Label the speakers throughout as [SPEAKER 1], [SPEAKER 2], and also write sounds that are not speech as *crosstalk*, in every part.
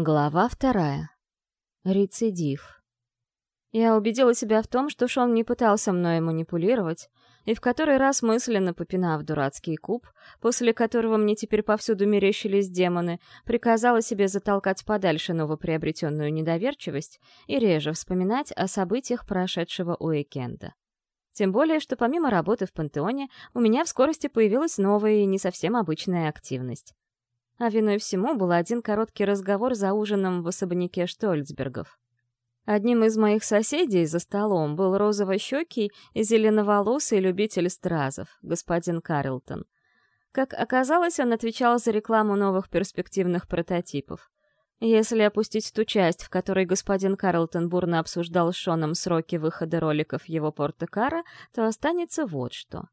[SPEAKER 1] Глава вторая. Рецидив. Я убедила себя в том, что Шон не пытался мной манипулировать, и в который раз мысленно попинав дурацкий куб, после которого мне теперь повсюду мерещились демоны, приказала себе затолкать подальше новоприобретенную недоверчивость и реже вспоминать о событиях прошедшего уикенда. Тем более, что помимо работы в пантеоне, у меня в скорости появилась новая и не совсем обычная активность. А виной всему был один короткий разговор за ужином в особняке Штольцбергов. Одним из моих соседей за столом был розово-щекий и зеленоволосый любитель стразов, господин Карлтон. Как оказалось, он отвечал за рекламу новых перспективных прототипов. Если опустить ту часть, в которой господин Карлтон бурно обсуждал с Шоном сроки выхода роликов его порта-кара, то останется вот что.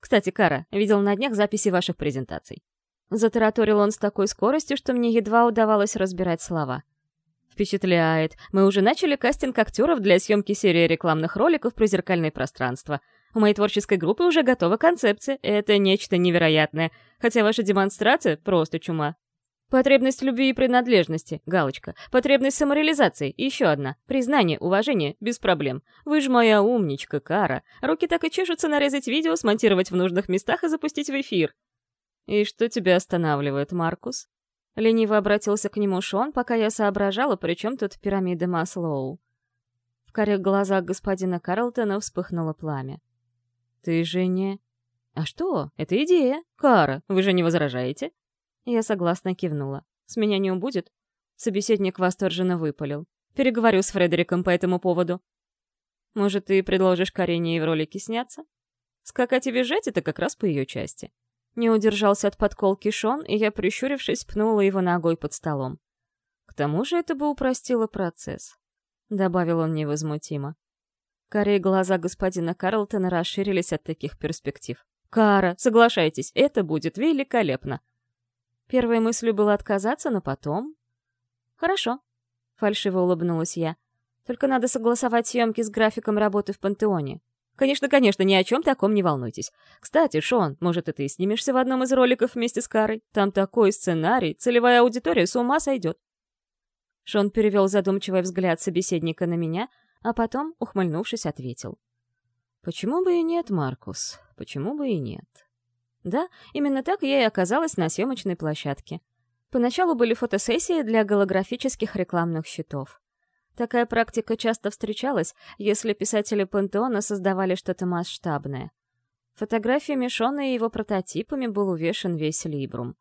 [SPEAKER 1] «Кстати, Кара, видел на днях записи ваших презентаций. Затараторил он с такой скоростью, что мне едва удавалось разбирать слова. Впечатляет. Мы уже начали кастинг актеров для съемки серии рекламных роликов про зеркальное пространство. У моей творческой группы уже готова концепция. Это нечто невероятное. Хотя ваша демонстрация — просто чума. Потребность любви и принадлежности — галочка. Потребность самореализации — еще одна. Признание, уважение — без проблем. Вы ж моя умничка, Кара. Руки так и чешутся нарезать видео, смонтировать в нужных местах и запустить в эфир. «И что тебя останавливает, Маркус?» Лениво обратился к нему Шон, пока я соображала, при чем тут пирамида Маслоу. В корях глазах господина Карлтона вспыхнуло пламя. «Ты же не...» «А что? Это идея. Кара, вы же не возражаете?» Я согласно кивнула. «С меня не убудет?» Собеседник восторженно выпалил. «Переговорю с Фредериком по этому поводу». «Может, ты предложишь Карине и в ролике сняться?» «Скакать и бежать — это как раз по ее части». Не удержался от подколки Шон, и я, прищурившись, пнула его ногой под столом. К тому же это бы упростило процесс. Добавил он невозмутимо. Карие глаза господина Карлтона расширились от таких перспектив. «Кара, соглашайтесь, это будет великолепно!» Первой мыслью было отказаться, но потом... «Хорошо», — фальшиво улыбнулась я. «Только надо согласовать съемки с графиком работы в Пантеоне. Конечно, конечно, ни о чем таком не волнуйтесь. Кстати, Шон, может, и ты снимешься в одном из роликов вместе с Карой? Там такой сценарий, целевая аудитория с ума сойдет. Шон перевел задумчивый взгляд собеседника на меня, а потом, ухмыльнувшись, ответил. «Почему бы и нет, Маркус? Почему бы и нет?» Да, именно так я и оказалась на съемочной площадке. Поначалу были фотосессии для голографических рекламных щитов. Такая практика часто встречалась, если писатели пантеона создавали что-то масштабное. Фотографиями Шона и его прототипами был увешан весь Либрум.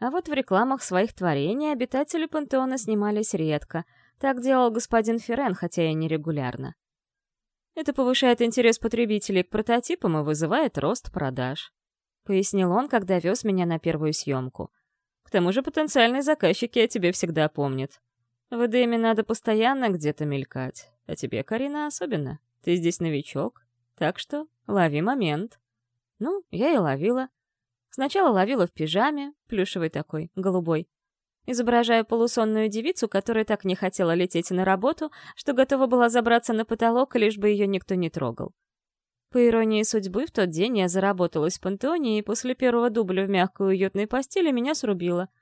[SPEAKER 1] А вот в рекламах своих творений обитатели пантеона снимались редко. Так делал господин Ферен, хотя и нерегулярно. Это повышает интерес потребителей к прототипам и вызывает рост продаж. Пояснил он, когда вез меня на первую съемку. К тому же потенциальные заказчики о тебе всегда помнят. В Эдеме надо постоянно где-то мелькать. А тебе, Карина, особенно. Ты здесь новичок. Так что лови момент. Ну, я и ловила. Сначала ловила в пижаме, плюшевый такой, голубой. Изображая полусонную девицу, которая так не хотела лететь на работу, что готова была забраться на потолок, лишь бы ее никто не трогал. По иронии судьбы, в тот день я заработалась в пантеоне, и после первого дубля в мягкой уютной постели меня срубило —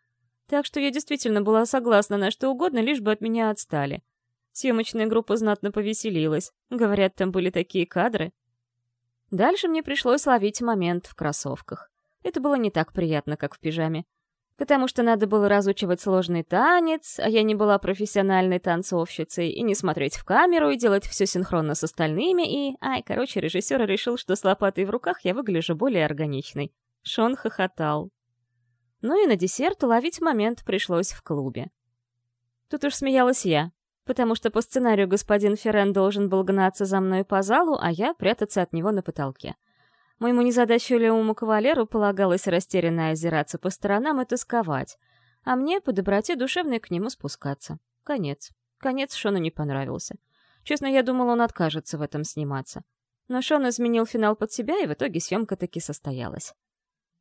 [SPEAKER 1] так что я действительно была согласна на что угодно, лишь бы от меня отстали. Съемочная группа знатно повеселилась. Говорят, там были такие кадры. Дальше мне пришлось ловить момент в кроссовках. Это было не так приятно, как в пижаме. Потому что надо было разучивать сложный танец, а я не была профессиональной танцовщицей, и не смотреть в камеру, и делать все синхронно с остальными, и... Ай, короче, режиссер решил, что с лопатой в руках я выгляжу более органичной. Шон хохотал. Ну и на десерт ловить момент пришлось в клубе. Тут уж смеялась я, потому что по сценарию господин Феррен должен был гнаться за мной по залу, а я прятаться от него на потолке. Моему незадачливому кавалеру полагалось растерянно озираться по сторонам и тосковать, а мне по доброте душевной к нему спускаться. Конец. Конец Шону не понравился. Честно, я думала, он откажется в этом сниматься. Но Шон изменил финал под себя, и в итоге съемка таки состоялась.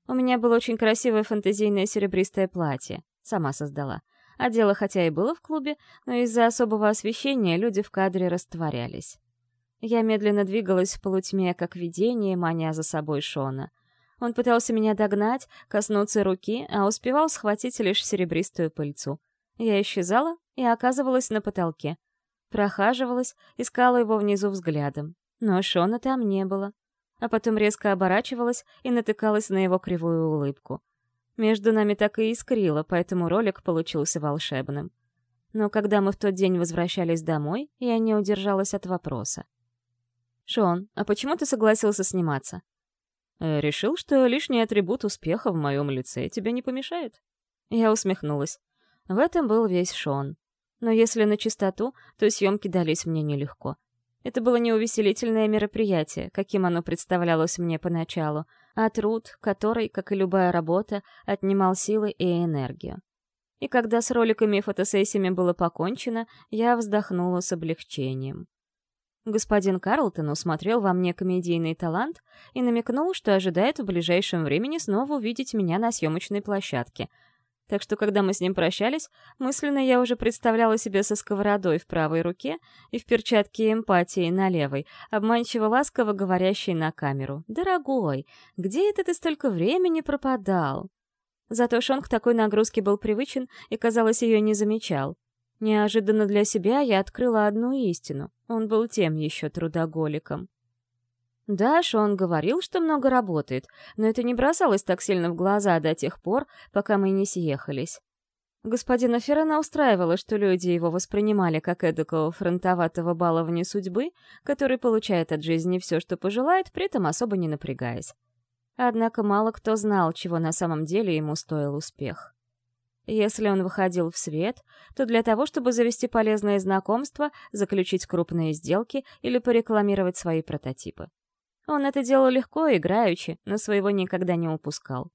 [SPEAKER 1] У меня было очень красивое фантазийное серебристое платье. Сама создала. А дело хотя и было в клубе, но из-за особого освещения люди в кадре растворялись. Я медленно двигалась в полутьме, как видение, маня за собой Шона. Он пытался меня догнать, коснуться руки, а успевал схватить лишь серебристую пыльцу. Я исчезала и оказывалась на потолке. Прохаживалась, искала его внизу взглядом. Но Шона там не было. А потом резко оборачивалась и натыкалась на его кривую улыбку. Между нами так и искрило, поэтому ролик получился волшебным. Но когда мы в тот день возвращались домой, я не удержалась от вопроса. «Шон, а почему ты согласился сниматься?» «Э, «Решил, что лишний атрибут успеха в моем лице тебе не помешает?» Я усмехнулась. В этом был весь Шон. Но если на чистоту, то съемки дались мне нелегко. Это было не увеселительное мероприятие, каким оно представлялось мне поначалу, а труд, который, как и любая работа, отнимал силы и энергию. И когда с роликами и фотосессиями было покончено, я вздохнула с облегчением. Господин Карлтон усмотрел во мне комедийный талант и намекнул, что ожидает в ближайшем времени снова увидеть меня на съемочной площадке. Так что, когда мы с ним прощались, мысленно я уже представляла себя со сковородой в правой руке и в перчатке эмпатии на левой, обманчиво ласково говорящей на камеру. «Дорогой, где это ты столько времени пропадал?» Зато Шон к такой нагрузке был привычен и, казалось, ее не замечал. Неожиданно для себя я открыла одну истину. Он был тем еще трудоголиком. Да, Шон говорил, что много работает, но это не бросалось так сильно в глаза до тех пор, пока мы не съехались. Господина Феррена устраивало, что люди его воспринимали как эдакого фронтоватого баловня судьбы, который получает от жизни все, что пожелает, при этом особо не напрягаясь. Однако мало кто знал, чего на самом деле ему стоил успех. Если он выходил в свет, то для того, чтобы завести полезные знакомства, заключить крупные сделки или порекламировать свои прототипы. Он это делал легко, играючи, но своего никогда не упускал.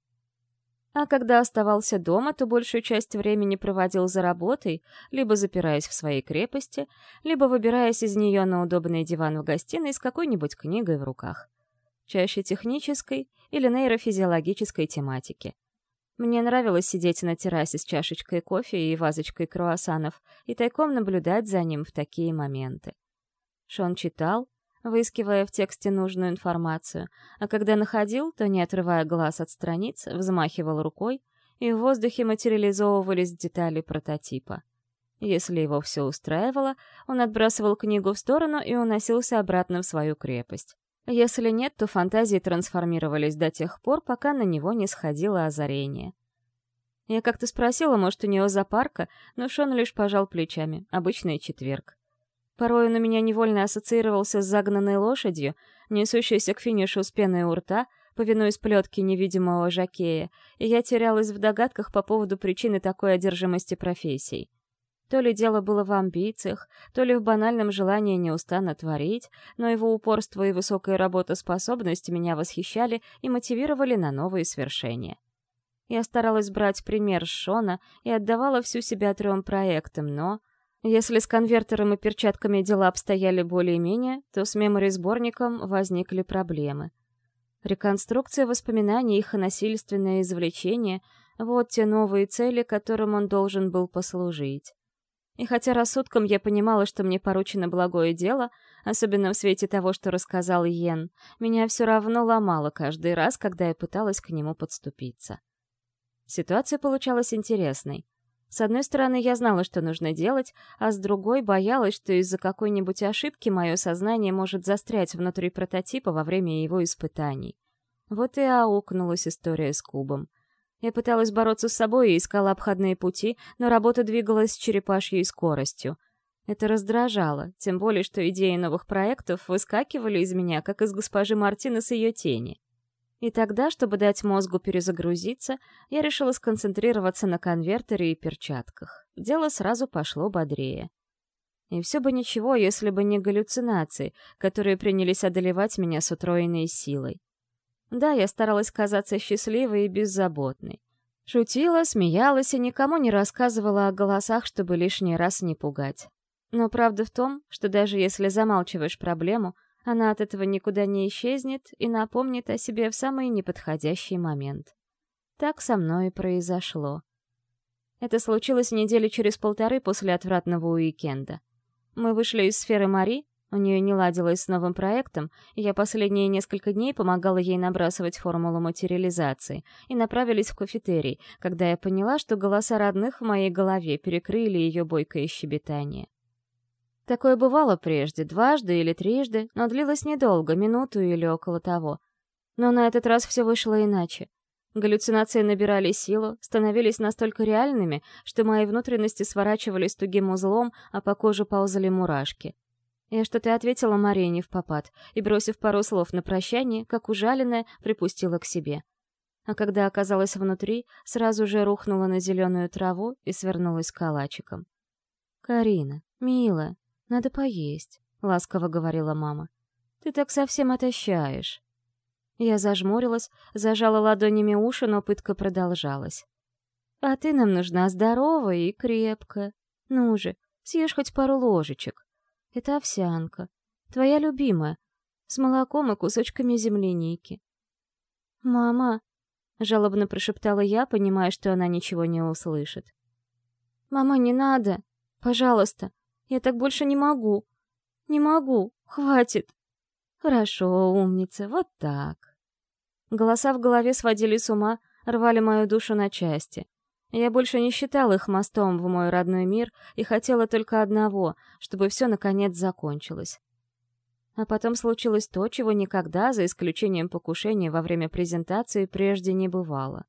[SPEAKER 1] А когда оставался дома, то большую часть времени проводил за работой, либо запираясь в своей крепости, либо выбираясь из нее на удобный диван в гостиной с какой-нибудь книгой в руках чаще технической или нейрофизиологической тематики. Мне нравилось сидеть на террасе с чашечкой кофе и вазочкой круассанов и тайком наблюдать за ним в такие моменты. Шон читал, выискивая в тексте нужную информацию, а когда находил, то, не отрывая глаз от страниц, взмахивал рукой, и в воздухе материализовывались детали прототипа. Если его все устраивало, он отбрасывал книгу в сторону и уносился обратно в свою крепость. Если нет, то фантазии трансформировались до тех пор, пока на него не сходило озарение. Я как-то спросила, может, у него запарка, но Шон лишь пожал плечами. Обычный четверг. Порой он у меня невольно ассоциировался с загнанной лошадью, несущейся к финишу с пеной у рта, повинуясь плетке невидимого жакея, и я терялась в догадках по поводу причины такой одержимости профессией. То ли дело было в амбициях, то ли в банальном желании неустанно творить, но его упорство и высокая работоспособность меня восхищали и мотивировали на новые свершения. Я старалась брать пример Шона и отдавала всю себя трем проектам, но... Если с конвертером и перчатками дела обстояли более-менее, то с мемори-сборником возникли проблемы. Реконструкция воспоминаний, их насильственное извлечение — вот те новые цели, которым он должен был послужить. И хотя рассудком я понимала, что мне поручено благое дело, особенно в свете того, что рассказал Йен, меня все равно ломало каждый раз, когда я пыталась к нему подступиться. Ситуация получалась интересной. С одной стороны, я знала, что нужно делать, а с другой боялась, что из-за какой-нибудь ошибки мое сознание может застрять внутри прототипа во время его испытаний. Вот и аукнулась история с кубом — я пыталась бороться с собой и искала обходные пути, но работа двигалась с черепашьей скоростью. Это раздражало, тем более, что идеи новых проектов выскакивали из меня, как из госпожи Мартины с ее тени. И тогда, чтобы дать мозгу перезагрузиться, я решила сконцентрироваться на конвертере и перчатках. Дело сразу пошло бодрее. И все бы ничего, если бы не галлюцинации, которые принялись одолевать меня с утроенной силой. Да, я старалась казаться счастливой и беззаботной. Шутила, смеялась и никому не рассказывала о голосах, чтобы лишний раз не пугать. Но правда в том, что даже если замалчиваешь проблему, она от этого никуда не исчезнет и напомнит о себе в самый неподходящий момент. Так со мной и произошло. Это случилось недели через полторы после отвратного уикенда. Мы вышли из сферы Мари, У нее не ладилось с новым проектом, и я последние несколько дней помогала ей набрасывать формулу материализации, и направились в кафетерий, когда я поняла, что голоса родных в моей голове перекрыли ее бойкое щебетание. Такое бывало прежде, дважды или трижды, но длилось недолго, минуту или около того. Но на этот раз все вышло иначе. Галлюцинации набирали силу, становились настолько реальными, что мои внутренности сворачивались тугим узлом, а по коже ползали мурашки. Я что-то ответила Марине в попад и, бросив пару слов на прощание, как ужаленная, припустила к себе. А когда оказалась внутри, сразу же рухнула на зеленую траву и свернулась калачиком. «Карина, милая, надо поесть», — ласково говорила мама. «Ты так совсем отощаешь». Я зажмурилась, зажала ладонями уши, но пытка продолжалась. «А ты нам нужна здоровая и крепкая. Ну же, съешь хоть пару ложечек. Это овсянка. Твоя любимая. С молоком и кусочками земляники. «Мама!» — жалобно прошептала я, понимая, что она ничего не услышит. «Мама, не надо! Пожалуйста! Я так больше не могу! Не могу! Хватит!» «Хорошо, умница, вот так!» Голоса в голове сводили с ума, рвали мою душу на части. Я больше не считал их мостом в мой родной мир и хотела только одного, чтобы все наконец закончилось. А потом случилось то, чего никогда, за исключением покушения во время презентации, прежде не бывало.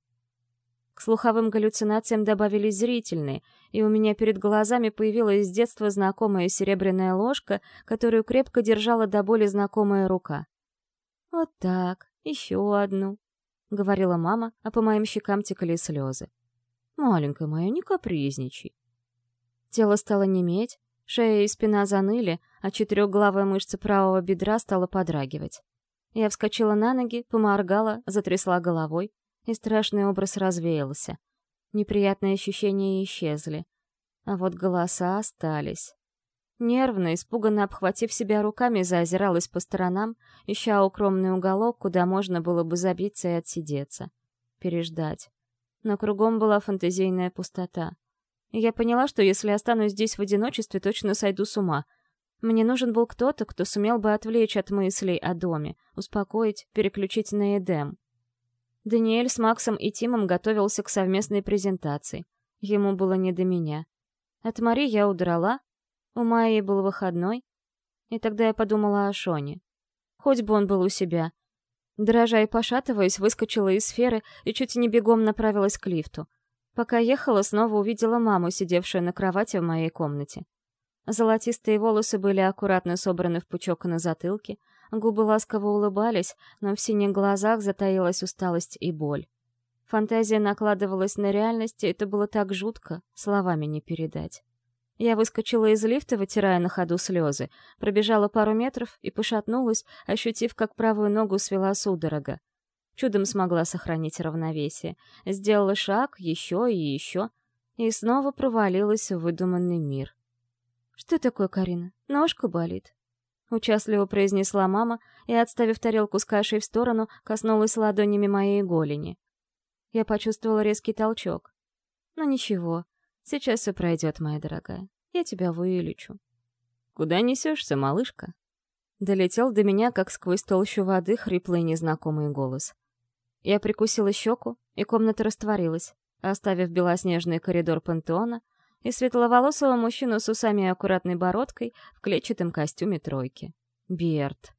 [SPEAKER 1] К слуховым галлюцинациям добавились зрительные, и у меня перед глазами появилась с детства знакомая серебряная ложка, которую крепко держала до боли знакомая рука. «Вот так, еще одну», — говорила мама, а по моим щекам текли слезы. Маленькая моя, не капризничай. Тело стало неметь, шея и спина заныли, а четырехглавая мышца правого бедра стала подрагивать. Я вскочила на ноги, поморгала, затрясла головой, и страшный образ развеялся. Неприятные ощущения исчезли. А вот голоса остались. Нервно, испуганно обхватив себя руками, заозиралась по сторонам, ища укромный уголок, куда можно было бы забиться и отсидеться. Переждать но кругом была фантазийная пустота. И я поняла, что если останусь здесь в одиночестве, точно сойду с ума. Мне нужен был кто-то, кто сумел бы отвлечь от мыслей о доме, успокоить, переключить на Эдем. Даниэль с Максом и Тимом готовился к совместной презентации. Ему было не до меня. От Мари я удрала, у Майи был выходной, и тогда я подумала о Шоне. Хоть бы он был у себя — Дрожа и пошатываясь, выскочила из сферы и чуть не бегом направилась к лифту. Пока ехала, снова увидела маму, сидевшую на кровати в моей комнате. Золотистые волосы были аккуратно собраны в пучок на затылке, губы ласково улыбались, но в синих глазах затаилась усталость и боль. Фантазия накладывалась на реальность, и это было так жутко, словами не передать. Я выскочила из лифта, вытирая на ходу слезы, пробежала пару метров и пошатнулась, ощутив, как правую ногу свела судорога. Чудом смогла сохранить равновесие. Сделала шаг, еще и еще, и снова провалилась в выдуманный мир. «Что такое, Карина? Ножка болит?» Участливо произнесла мама и, отставив тарелку с кашей в сторону, коснулась ладонями моей голени. Я почувствовала резкий толчок. Но ничего, Сейчас все пройдет, моя дорогая. Я тебя вылечу. Куда несешься, малышка? Долетел до меня, как сквозь толщу воды, хриплый незнакомый голос. Я прикусила щеку, и комната растворилась, оставив белоснежный коридор пантеона и светловолосого мужчину с усами и аккуратной бородкой в клетчатом костюме тройки. Берт.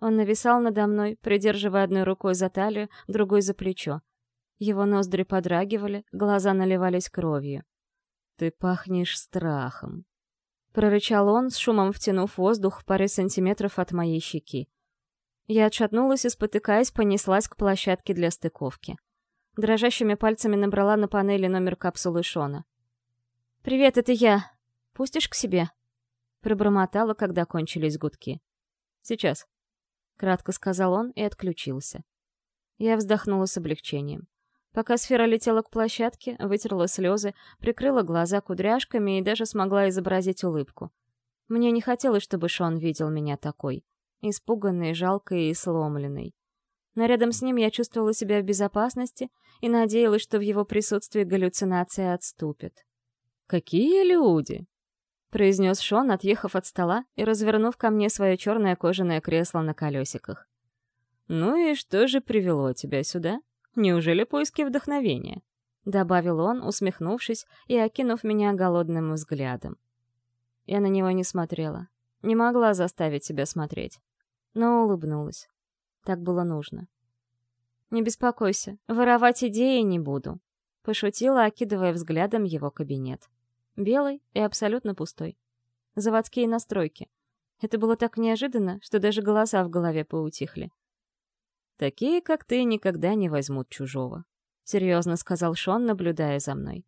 [SPEAKER 1] Он нависал надо мной, придерживая одной рукой за талию, другой за плечо. Его ноздри подрагивали, глаза наливались кровью. «Ты пахнешь страхом», — прорычал он, с шумом втянув воздух в пары сантиметров от моей щеки. Я отшатнулась и, спотыкаясь, понеслась к площадке для стыковки. Дрожащими пальцами набрала на панели номер капсулы Шона. «Привет, это я. Пустишь к себе?» Пробормотала, когда кончились гудки. «Сейчас», — кратко сказал он и отключился. Я вздохнула с облегчением. Пока сфера летела к площадке, вытерла слезы, прикрыла глаза кудряшками и даже смогла изобразить улыбку. Мне не хотелось, чтобы Шон видел меня такой. Испуганной, жалкой и сломленной. Но рядом с ним я чувствовала себя в безопасности и надеялась, что в его присутствии галлюцинации отступят. «Какие люди!» — произнес Шон, отъехав от стола и развернув ко мне свое черное кожаное кресло на колесиках. «Ну и что же привело тебя сюда? Неужели поиски вдохновения?» — добавил он, усмехнувшись и окинув меня голодным взглядом. Я на него не смотрела. Не могла заставить себя смотреть. Но улыбнулась. Так было нужно. «Не беспокойся, воровать идеи не буду», — пошутила, окидывая взглядом его кабинет. Белый и абсолютно пустой. Заводские настройки. Это было так неожиданно, что даже голоса в голове поутихли. «Такие, как ты, никогда не возьмут чужого», — серьезно сказал Шон, наблюдая за мной.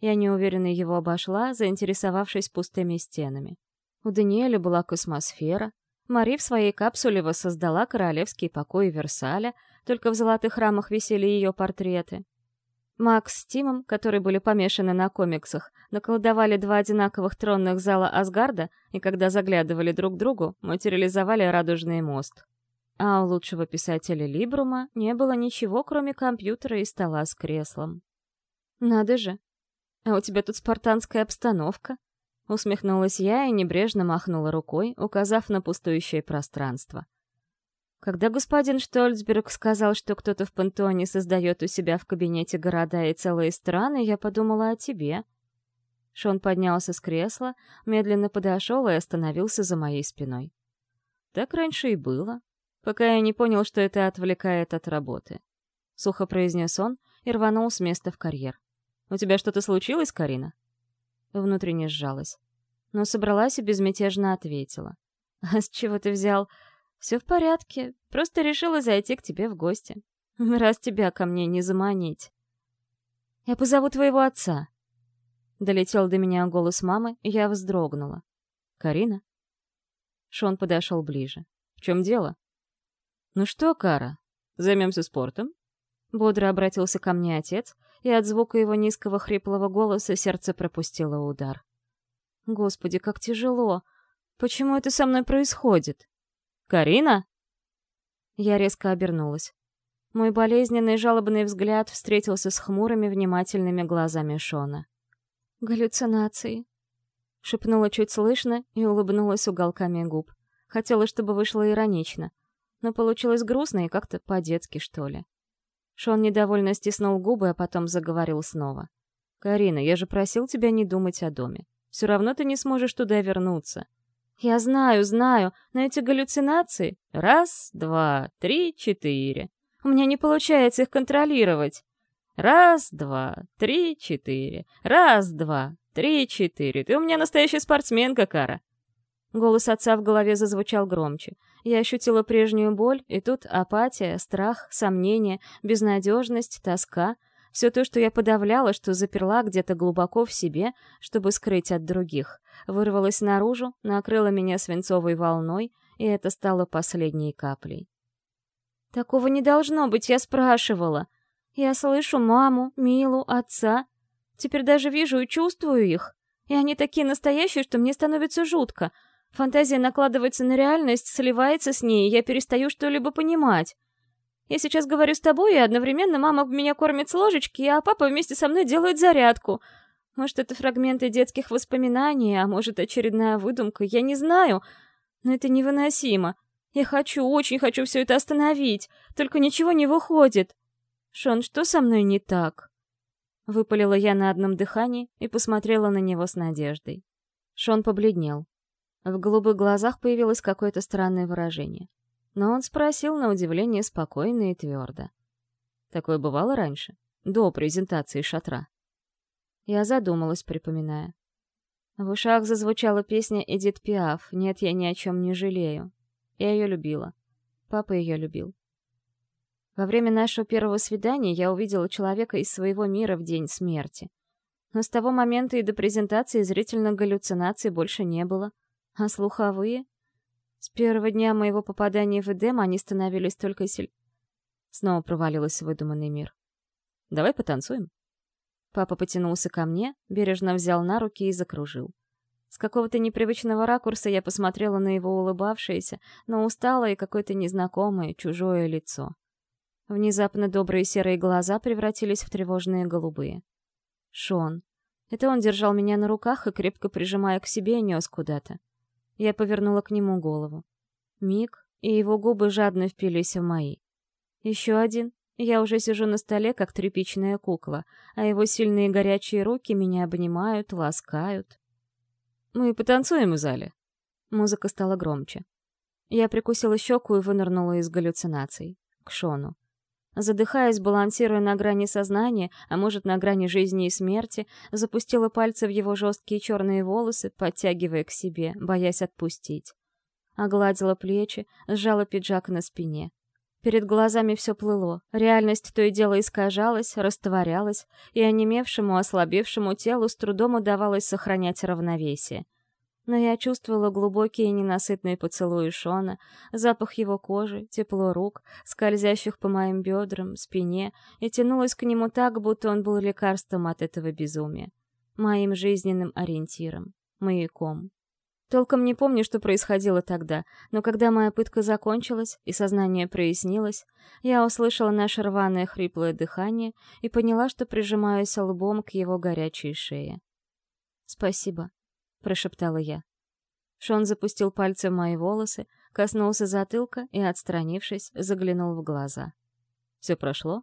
[SPEAKER 1] Я неуверенно его обошла, заинтересовавшись пустыми стенами. У Даниэля была космосфера, Мари в своей капсуле воссоздала королевский покой Версаля, только в золотых рамах висели ее портреты. Макс с Тимом, которые были помешаны на комиксах, наколдовали два одинаковых тронных зала Асгарда и, когда заглядывали друг к другу, материализовали радужный мост. А у лучшего писателя Либрума не было ничего, кроме компьютера и стола с креслом. «Надо же! А у тебя тут спартанская обстановка!» Усмехнулась я и небрежно махнула рукой, указав на пустующее пространство. Когда господин Штольцберг сказал, что кто-то в пантеоне создает у себя в кабинете города и целые страны, я подумала о тебе. Шон поднялся с кресла, медленно подошел и остановился за моей спиной. Так раньше и было, пока я не понял, что это отвлекает от работы. Сухо произнес он и рванул с места в карьер. «У тебя что-то случилось, Карина?» Внутренне сжалась. Но собралась и безмятежно ответила. «А с чего ты взял? Все в порядке, просто решила зайти к тебе в гости. *laughs* Раз тебя ко мне не заманить». «Я позову твоего отца». Долетел до меня голос мамы, и я вздрогнула. «Карина?» Шон подошел ближе. «В чем дело?» «Ну что, Кара, займемся спортом?» Бодро обратился ко мне отец, и от звука его низкого хриплого голоса сердце пропустило удар. Господи, как тяжело! Почему это со мной происходит? «Карина?» Я резко обернулась. Мой болезненный жалобный взгляд встретился с хмурыми внимательными глазами Шона. «Галлюцинации», — шепнула чуть слышно и улыбнулась уголками губ. Хотела, чтобы вышло иронично, но получилось грустно и как-то по-детски, что ли. Шон недовольно стиснул губы, а потом заговорил снова. «Карина, я же просил тебя не думать о доме. Все равно ты не сможешь туда вернуться». «Я знаю, знаю, но эти галлюцинации... Раз, два, три, четыре. У меня не получается их контролировать. Раз, два, три, четыре. Раз, два, три, четыре. Ты у меня настоящая спортсменка, Кара». Голос отца в голове зазвучал громче. Я ощутила прежнюю боль, и тут апатия, страх, сомнение, безнадежность, тоска — все то, что я подавляла, что заперла где-то глубоко в себе, чтобы скрыть от других, вырвалось наружу, накрыло меня свинцовой волной, и это стало последней каплей. «Такого не должно быть, я спрашивала. Я слышу маму, Милу, отца. Теперь даже вижу и чувствую их. И они такие настоящие, что мне становится жутко. Фантазия накладывается на реальность, сливается с ней, и я перестаю что-либо понимать. Я сейчас говорю с тобой, и одновременно мама меня кормит с ложечки, а папа вместе со мной делает зарядку. Может, это фрагменты детских воспоминаний, а может, очередная выдумка, я не знаю. Но это невыносимо. Я хочу, очень хочу все это остановить, только ничего не выходит. Шон, что со мной не так? Выпалила я на одном дыхании и посмотрела на него с надеждой. Шон побледнел. В голубых глазах появилось какое-то странное выражение. Но он спросил на удивление спокойно и твердо. Такое бывало раньше, до презентации шатра. Я задумалась, припоминая. В ушах зазвучала песня Эдит Пиаф «Нет, я ни о чем не жалею». Я ее любила. Папа ее любил. Во время нашего первого свидания я увидела человека из своего мира в день смерти. Но с того момента и до презентации зрительных галлюцинаций больше не было. А слуховые? С первого дня моего попадания в Эдем они становились только силь... Снова провалилась в выдуманный мир. «Давай потанцуем?» Папа потянулся ко мне, бережно взял на руки и закружил. С какого-то непривычного ракурса я посмотрела на его улыбавшееся, но усталое и какое-то незнакомое, чужое лицо. Внезапно добрые серые глаза превратились в тревожные голубые. «Шон, Это он держал меня на руках и, крепко прижимая к себе, нес куда-то. Я повернула к нему голову. Миг, и его губы жадно впились в мои. Еще один, я уже сижу на столе, как тряпичная кукла, а его сильные горячие руки меня обнимают, ласкают. «Мы потанцуем в зале». Музыка стала громче. Я прикусила щеку и вынырнула из галлюцинаций. К Шону. Задыхаясь, балансируя на грани сознания, а может, на грани жизни и смерти, запустила пальцы в его жесткие черные волосы, подтягивая к себе, боясь отпустить. Огладила плечи, сжала пиджак на спине. Перед глазами все плыло, реальность то и дело искажалась, растворялась, и онемевшему, ослабевшему телу с трудом удавалось сохранять равновесие — но я чувствовала глубокие ненасытные поцелуи Шона, запах его кожи, тепло рук, скользящих по моим бедрам, спине, и тянулась к нему так, будто он был лекарством от этого безумия. Моим жизненным ориентиром, маяком. Толком не помню, что происходило тогда, но когда моя пытка закончилась и сознание прояснилось, я услышала наше рваное хриплое дыхание и поняла, что прижимаюсь лбом к его горячей шее. «Спасибо», — прошептала я. Шон запустил пальцы в мои волосы, коснулся затылка и, отстранившись, заглянул в глаза. «Все прошло?»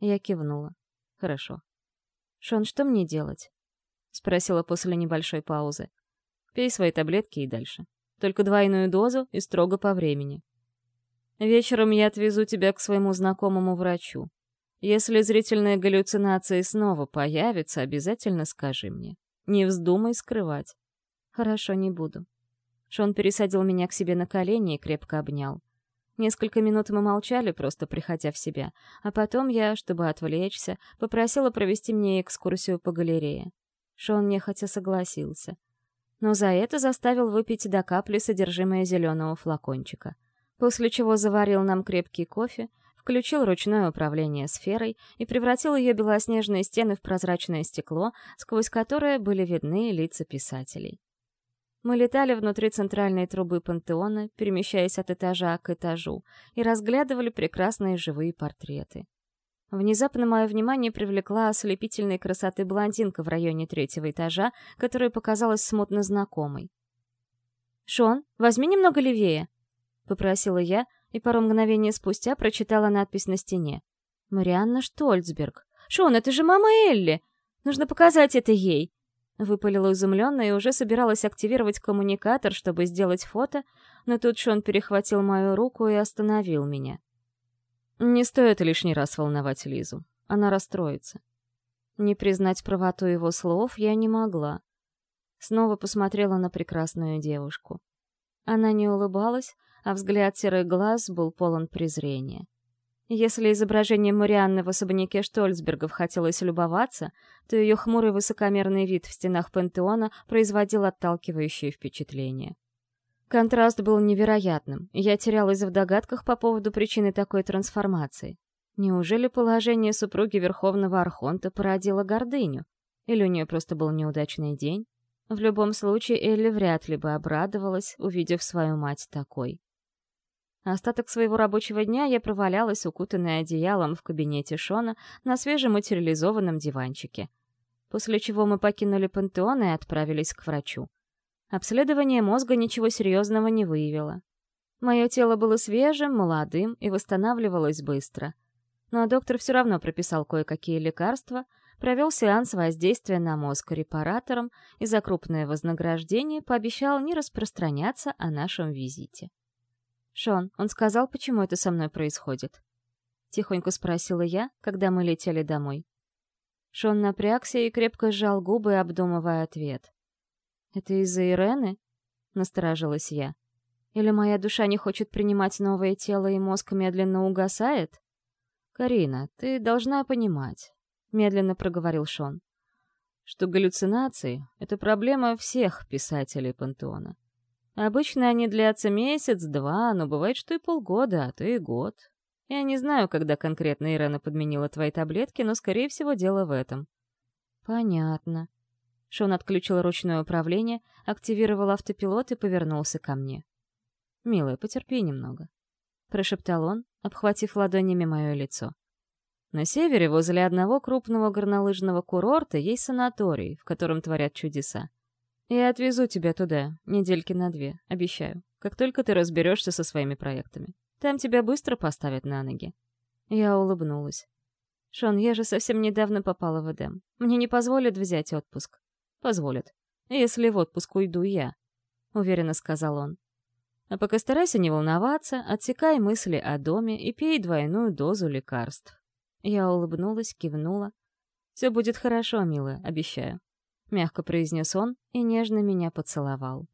[SPEAKER 1] Я кивнула. «Хорошо». «Шон, что мне делать?» — спросила после небольшой паузы. «Пей свои таблетки и дальше. Только двойную дозу и строго по времени. Вечером я отвезу тебя к своему знакомому врачу. Если зрительные галлюцинации снова появятся, обязательно скажи мне. Не вздумай скрывать. Хорошо, не буду. Шон пересадил меня к себе на колени и крепко обнял. Несколько минут мы молчали, просто приходя в себя, а потом я, чтобы отвлечься, попросила провести мне экскурсию по галерее. Шон нехотя согласился. Но за это заставил выпить до капли содержимое зеленого флакончика. После чего заварил нам крепкий кофе, включил ручное управление сферой и превратил ее белоснежные стены в прозрачное стекло, сквозь которое были видны лица писателей. Мы летали внутри центральной трубы пантеона, перемещаясь от этажа к этажу, и разглядывали прекрасные живые портреты. Внезапно мое внимание привлекла ослепительной красоты блондинка в районе третьего этажа, которая показалась смутно знакомой. «Шон, возьми немного левее», — попросила я, и пару мгновений спустя прочитала надпись на стене. «Марианна Штольцберг. Шон, это же мама Элли! Нужно показать это ей!» Выпалила изумленно и уже собиралась активировать коммуникатор, чтобы сделать фото, но тут Шон перехватил мою руку и остановил меня. Не стоит лишний раз волновать Лизу. Она расстроится. Не признать правоту его слов я не могла. Снова посмотрела на прекрасную девушку. Она не улыбалась, а взгляд серых глаз был полон презрения. Если изображением Марианны в особняке Штольцбергов хотелось любоваться, то ее хмурый высокомерный вид в стенах пантеона производил отталкивающее впечатление. Контраст был невероятным, и я терялась в догадках по поводу причины такой трансформации. Неужели положение супруги Верховного Архонта породило гордыню? Или у нее просто был неудачный день? В любом случае, Элли вряд ли бы обрадовалась, увидев свою мать такой. Остаток своего рабочего дня я провалялась, укутанная одеялом в кабинете Шона на свежематериализованном диванчике. После чего мы покинули пантеон и отправились к врачу. Обследование мозга ничего серьезного не выявило. Мое тело было свежим, молодым и восстанавливалось быстро. Но доктор все равно прописал кое-какие лекарства, провел сеанс воздействия на мозг репаратором и за крупное вознаграждение пообещал не распространяться о нашем визите. «Шон, он сказал, почему это со мной происходит?» Тихонько спросила я, когда мы летели домой. Шон напрягся и крепко сжал губы, обдумывая ответ. «Это из-за Ирены?» — насторожилась я. «Или моя душа не хочет принимать новое тело, и мозг медленно угасает?» «Карина, ты должна понимать», — медленно проговорил Шон, «что галлюцинации — это проблема всех писателей Пантеона. Обычно они длятся месяц-два, но бывает, что и полгода, а то и год. Я не знаю, когда конкретно Ирена подменила твои таблетки, но, скорее всего, дело в этом. Понятно. Шон отключил ручное управление, активировал автопилот и повернулся ко мне. «Милая, потерпи немного», — прошептал он, обхватив ладонями мое лицо. На севере, возле одного крупного горнолыжного курорта, есть санаторий, в котором творят чудеса. Я отвезу тебя туда, недельки на две, обещаю, как только ты разберешься со своими проектами. Там тебя быстро поставят на ноги. Я улыбнулась. «Шон, я же совсем недавно попала в Эдем. Мне не позволят взять отпуск». «Позволят. Если в отпуск уйду я», — уверенно сказал он. «А пока старайся не волноваться, отсекай мысли о доме и пей двойную дозу лекарств». Я улыбнулась, кивнула. «Все будет хорошо, милая, обещаю», — мягко произнес он и нежно меня поцеловал.